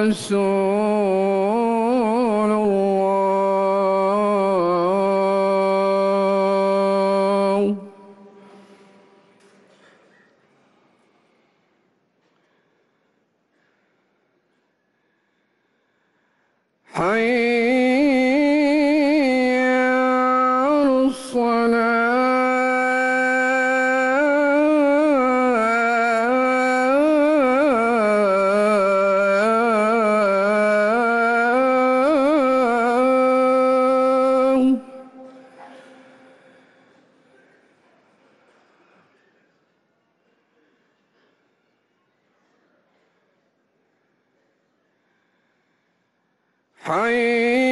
الله. حي حي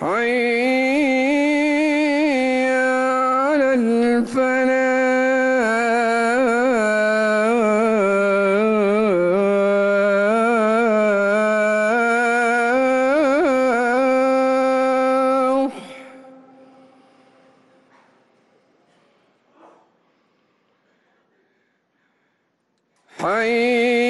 حي على الفلاح حي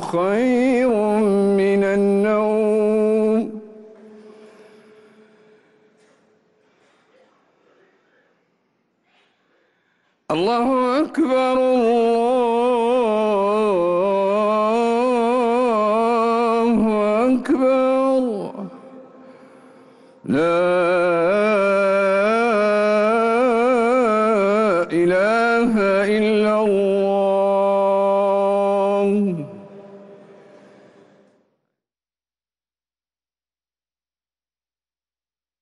خير من النوم. الله أكبر الله أكبر. لا إله إلا الله.